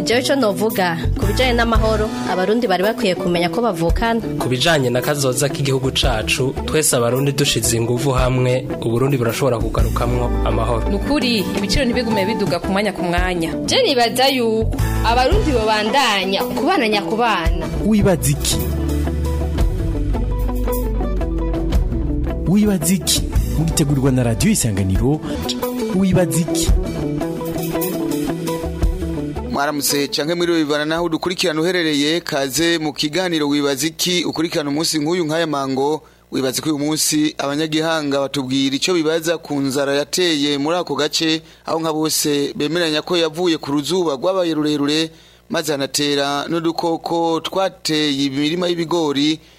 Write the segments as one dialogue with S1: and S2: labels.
S1: njyewe icyo navuga ku bijyanye n'amahoro abarundi bari bakwiye kumenya ko bavukana
S2: ku bijyanye na kazoza k'igihugu cyacu twese abarundi dushize ingufu hamwe uburundi burashobora kugarukamwo amahoro
S3: ni ukuri ibiciro ntibigume biduga ku mwanya ku mwanya
S4: byo nibaza yuko abarundi babandanya kubana nyakubana
S5: wibaza iki wibaza iki muritegurirwa na radiyo isanganiro wibaza iki
S6: mwaramutse canke muri bibana naho dukurikirana uherereye kaze mu kiganiro wibaza ukurikirana umunsi nk'uyu nk'aya mango wibaza ko uyu munsi abanyagihanga batubwira icyo bibaza ku nzara yateye muri ako gace aho nka bose bemeranya ko yavuye ku ruzuba rwabaye rurerure maze hanatera n'udukoko twateye imirima y'ibigori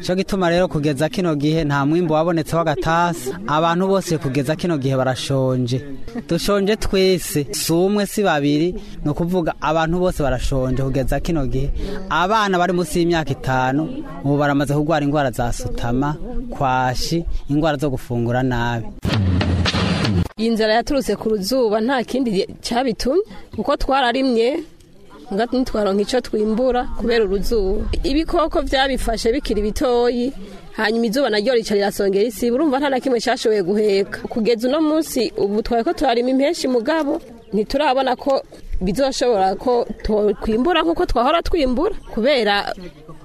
S7: icyo gituma rero kugeza kino gihe nta mwimbo wabonetse w'agatasi abantu bose kugeza kino gihe barashonje dushonje twese si umwe si babiri ni ukuvuga abantu bose barashonje kugeza kino gihe abana bari munsi y'imyaka itanu ubu baramaze kurwara indwara za sutama kwashi indwara zo gufungura nabi
S3: iyi yaturutse ku ruzuba nta kindi cyabitumye kuko twararimye ntitwaronka icyo twimbura kubera uruzuba ibikoko byabifashe bikiri bitoyi hanyuma izuba naryo rica rirasongera isi urumva nta na kimwe cyashoboye guheka kugeza uno munsi ubu twari ko turarima impenshi mugabo ntiturabona ko bizoshobora ko twimbura nk'uko twahora twimbura kubera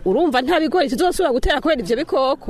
S3: urumva nta bigori tuzosubira gutera kubera ibyo bikoko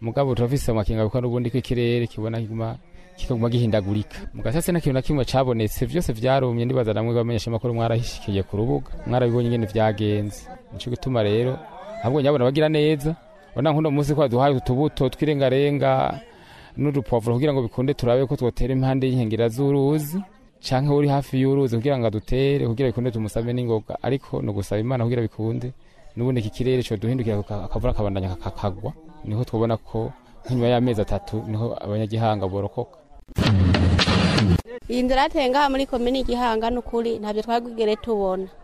S3: Mugabo
S8: turafise amakinga kuko n'ubundi ko ikirere kibona kiguma kikaguma gihindagurika mugasase nta kintu na kimwe cabonetse vyose vyarumye ndibaza namwe bamenyesha amakuru mwarahishikiye ku rubuga mwarabibonye ingene vyagenze nico gituma rero ahubwo nyabona bagira neza ona nkuno munsi ko baduhaye utubuto twirengarenga n'udupovuro kugira ngo bikunde turabe ko twotera impande y'inkengera z'uruzi canke uri hafi y'uruzi kugira ngo adutere kugira bikunde tumusabe n'ingoga ariko ni ugusaba imana kugira bikunde n'ubundi iki kirere cyo duhindukira akavura akabandanya kakagwa niho twabona ko nk'inyuma y'amezi atatu niho abanyagihanga borokoka
S9: iyi nzira yatenga muri komini igihanga ni ukuri ntabyo twagwigere tubona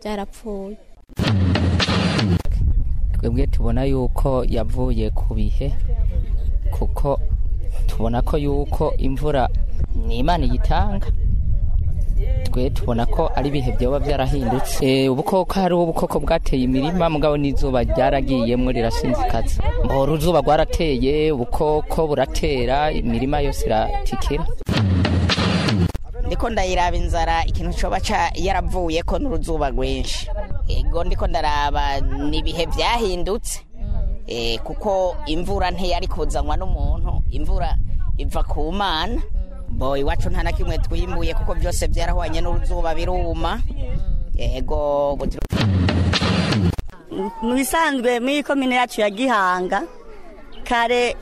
S9: byarapfuye
S10: twebwe tubona yuko yavuye ku bihe kuko tubona ko yuko imvura ni imana iyitanga twe tubona ko ari ibihe byaba byarahindutse ubukoko hari ubukoko bwateye imirima mugabo n'izuba ryaragiyemo rirasinzikaza mbora uzuba rwarateye ubukoko buratera imirima yose iratikira
S11: ndiko ndayiraba inzara ikintu coba ca yaravuye ko n'uruzuba rwinshi ego ndiko ndaraba nibihe byahindutse mm. eh, kuko imvura ntiyari kuzanwa n'umuntu imvura iva ku mana mm. bo iwacu nta na kimwe twimbuye kuko byose byarahwanye n'uruzuba biruma mm. ego
S12: mu bisanzwe muri komine yacu ya gihanga kare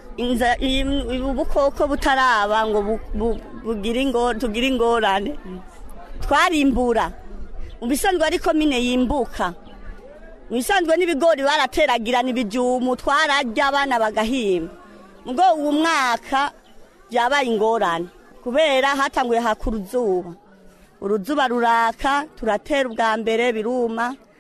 S12: ubukoko butaraba ngo tugire ingorane twarimbura mu bisanzwe ariko mine yimbuka mu bisanzwe n'ibigori barateragirana ibijumu twararya abana bagahimba ngo ubu mwaka byabaye ingorane kubera hatanguye haka uruzuba uruzuba ruraka turatera ubwa mbere biruma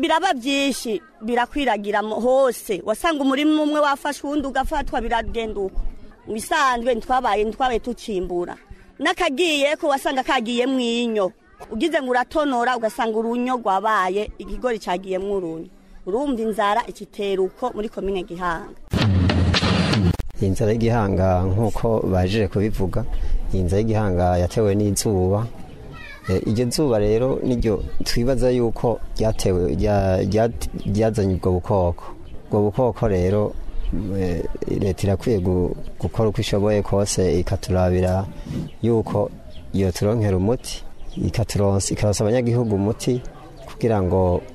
S12: biraba byinshi birakwiragira hose wasanga umurima umwe wafashe uwundi ugafatwa biragenda uko bisanzwe ntitwabaye ntitwabaye tucimbura n'akagiye ko wasanga kagiye mu inyo ugize ngo uratonora ugasanga urunyo rwabaye ikigori cyagiyemo urunyo urumva inzara ikitera uko muri komine gihanga
S13: iyi y'igihanga nk'uko baje kubivuga iyi y'igihanga yatewe n'izuba Eh, iryo zuba rero niryo twibaza yuko ryatewe ryazanye ubwo bukoko ubwo bukoko rero eh, leta irakwiye gukora uko ishoboye kose ikaturabira yuko iyo turonkera umuti ikaronsa abanyagihugu umuti kugira ngo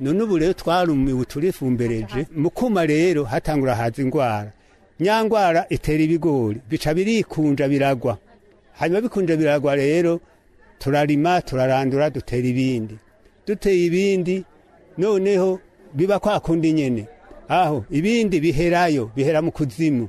S14: none ubu rero twarumiwe turifumbereje mu rero hatangura haza indwara nyangwara itera ibigori bica birikunja biragwa hanyuma bikunja biragwa rero turarima turarandura dutera ibindi duteye ibindi noneho biba kwa kundi nyine aho ibindi biherayo bihera mu kuzimu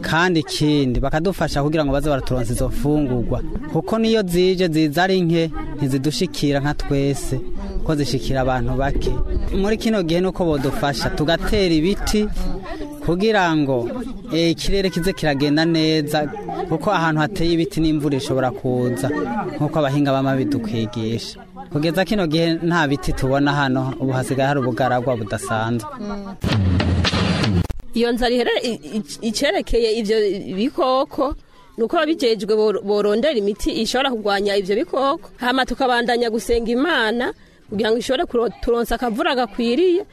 S14: kandi
S7: kindi bakadufasha kugira ngo baze baraturonsa izo mfungurwa kuko niyo zije ziza ari nke ntizidushikira nka twese ko zishikira abantu bake muri kino gihe nuko bodufasha tugatera ibiti kugira ngo eh, ikirere kize kiragenda neza kuko ahantu hateye ibiti n'imvura ishobora kuza nk'uko abahinga bama bidukwigisha kugeza kino gihe nta biti tubona hano ubu hasigaye hari ubugaragwa budasanzwe
S3: iyo nzara icerekeye ibyo bikoko ni uko ababigejwe borondera imiti ishobora kurwanya ibyo bikoko hano tukabandanya gusenga imana kugira ngo ishobore turonsa akavura gakwiriye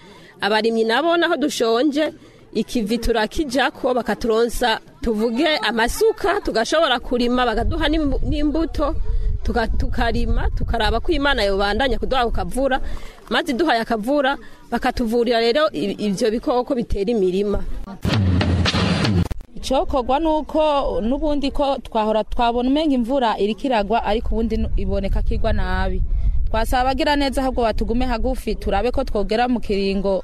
S3: abarimyi nabo naho dushonje ikivi turakijya ko bakaturonsa tuvuge amasuka tugashobora kurima bakaduha n'imbuto tukarima tukaraba ko imana yobandanya kuduha ako maze iduhaye akavura bakatuvurira rero ibyo bikoko bitera imirima
S15: icyokorwa ni uko n'ubundi ko twahora twabona umenya imvura iri kiragwa ariko ubundi iboneka kigwa nabi twasaba abagira neza ahubwo batugume hagufi turabe ko twogera mu kiringo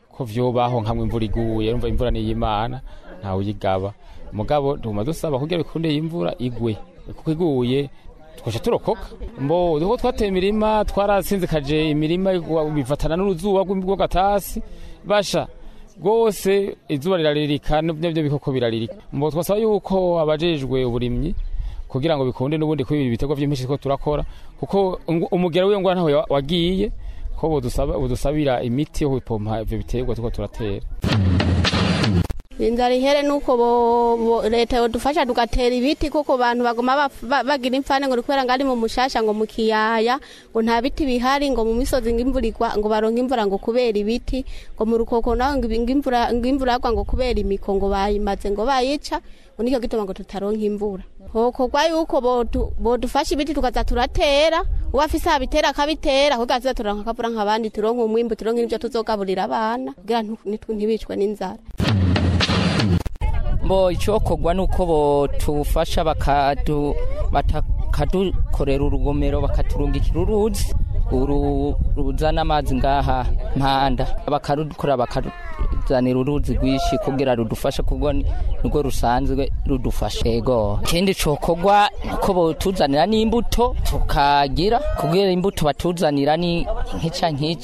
S15: ko
S8: vyobaho nkamwe imvura iguye urumva imvura ni y'Imana ntawe uyigaba mugabo tuma dusaba kugira bikunde imvura igwe kuko iguye twasha turokoka mbo duko twateye imirima twarasinzikaje imirima bifatana n'uruzuba rw'agatasi basha rwose izuba riraririka n'ibyo bikoko biraririka mbo twasaba yuko abajejwe uburimyi kugira ngo bikunde n'ubundi ibi bitego by'impeshi turakora kuko umugera w'iyo ngwa ntaho wagiye ko budusabira imiti yo gupompa ibyo biterwa tuko turatera
S9: inzara ihere nuko leta yodufasha tugatera ibiti kuko bantu baguma bagira imfane ngo kubera ngo ari mu mushasha ngo mu kiyaya ngo nta biti bihari ngo mu misozi ngo imvura igwa ngo baronka imvura ngo kubera ibiti ngo mu rukoko naho ngo imvura ngo yagwa ngo kubera imiko ngo bayimaze ngo bayica ngo nicyo gituma ngo tutaronka imvura hokorwa yuko bodufasha ibiti tukaza turatera uba afise abitera akabitera kugira aziza turonka nk'abandi turonka umwimbu turonka n'ibyo tuzogaburira abana kugira ntibicwe n'inzara
S10: mbo icokorwa nuko botufasha batakadukorera urugomero bakaturungikira uruzi uru ruzana amazi ngaha mpanda bakarukora bakaruzanira uruzi rwishi kugira rudufashe kuko nirwo rusanzwe rudufashe yego ikindi cyokorwa nuko batuzanira n'imbuto tukagira kugira imbuto batuzanira ni nk'ica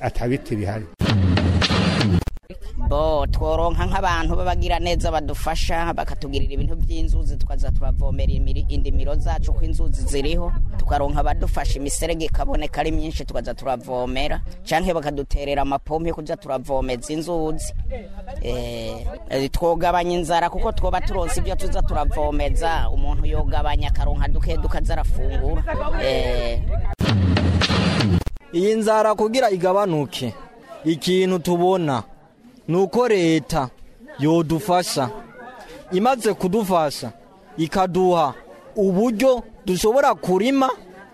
S14: atabiti bihari
S11: bo tworonka nk'abantu b'abagira neza badufasha bakatugirira ibintu by'inzuzi tukaza turavomera indimiro zacu ko inzuzi ziriho tukaronka abadufasha imiserege ikaboneka ari myinshi tukaza turavomera cyangwa bakaduterera amapompe kujya turavomeza inzuzi eh, eh, twogabanya inzara kuko twoba turonse ibyo tuza turavomeza umuntu yogabanya akaronka duke duke aza eh.
S16: iyi nzara kugira igabanuke ikintu tubona ni uko leta yodufasha imaze kudufasha ikaduha uburyo dushobora kurima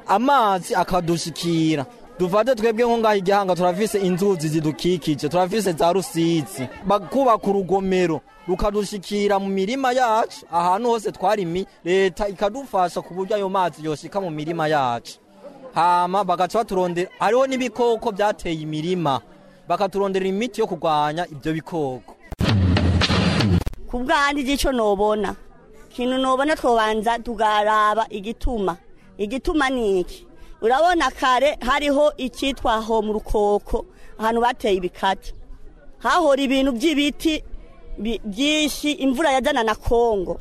S16: amazi akadushyikira. dufate twebwe nko ngaho igihanga turafise inzuzi zidukikije turafise za rusizi bakubaka urugomero rukadushikira mu mirima yacu ahantu hose twarimi leta ikadufasha ku buryo ayo mazi yoshika mu mirima yacu hama bagaca baturondera hariho n'ibikoko byateye imirima bakaturondera imiti yo kurwanya ibyo bikoko
S12: ku bwanjye igico nobona ikintu nobona twobanza tugaraba igituma igituma ni iki urabona kare hariho icyitwa ho mu rukoko ahantu bateye ibikati hahora ibintu by'ibiti byinshi imvura yajyana na kongo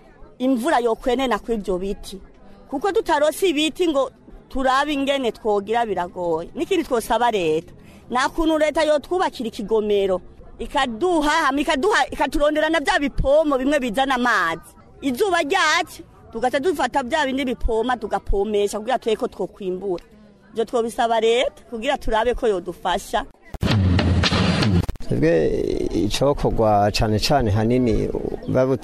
S12: imvura yokwenena kuri ibyo biti kuko tutarose ibiti ngo turabe ingene twogira biragoye n'ikindi twosaba leta nta kuntu leta yotwubakira ikigomero ikaduha hama ikaduha ikaturondera na bya bipomo bimwe bizana amazi izuba ryacyo tugaca dufata bya bindi bipoma tugapomesha kugira turebe ko twokwimbura ibyo twobisaba leta kugira turabe ko yodufasha
S13: twebwe icyokorwa cyane cyane hanini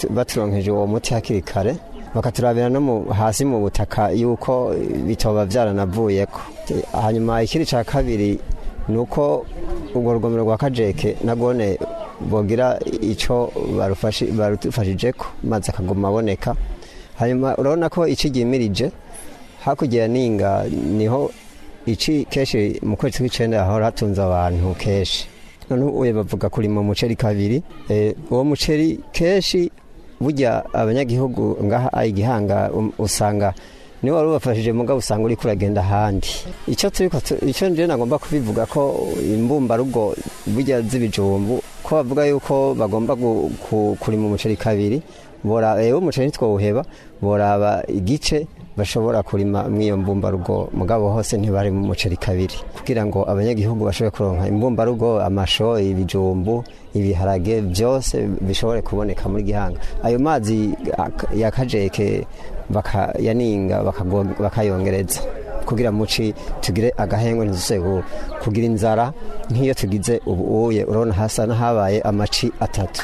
S13: baturonkeje uwo muti hakiri kare bakaturabira no mu hasi mu butaka yuko bitoba ko hanyuma ikiri cya kabiri ni uko urwo rugomero rwa kajeke nagone bogira icyo barufashije ko maze akaguma aboneka hanyuma urabona ko icyo igimirije hakurya ninga niho iki kenshi mu kwezi kw'icyenda aho hatunze abantu kenshi none uyu bavuga kuri mu umuceri kabiri eh, uwo muceri kenshi burya abanyagihugu ngaha igihanga um, usanga niwe wari ubafashije mugabo usanga uri kuragenda ahandi icyo icyo njyewe nagomba kubivuga ko imbumbarugo burya z'ibijumbu ko bavuga yuko bagomba kurima umuceri kabiri reba umuceri ntitwawuheba boraba igice bashobora kurima mw'iyo mbumbarugo mugabo hose ntibari mu muceri kabiri kugira ngo abanyagihugu bashobore kuronka imbumbarugo amasho ibijumbu ibiharage byose bishobore kuboneka muri gihanga ayo mazi ya bakayaninga bakayongereza kugira muci tugire agahengwe ntizisebe kugira inzara nk'iyo tugize ubu uye urabona hasa n'ahabaye amaci atatu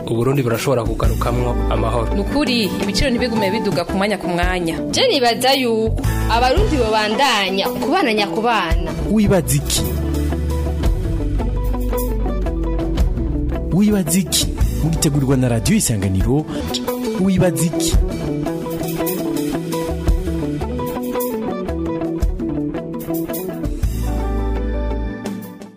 S2: uburundi burashobora kugarukamwo amahoro
S4: Nukuri ibiciro ntibigume biduga kumanya mwanya ku mwanya byo nibaza yuko abarundi babandanya kubananya kubana nyakubana
S5: wibaza iki wibaza iki mugitegurirwa na Radio isanganiro wibaza iki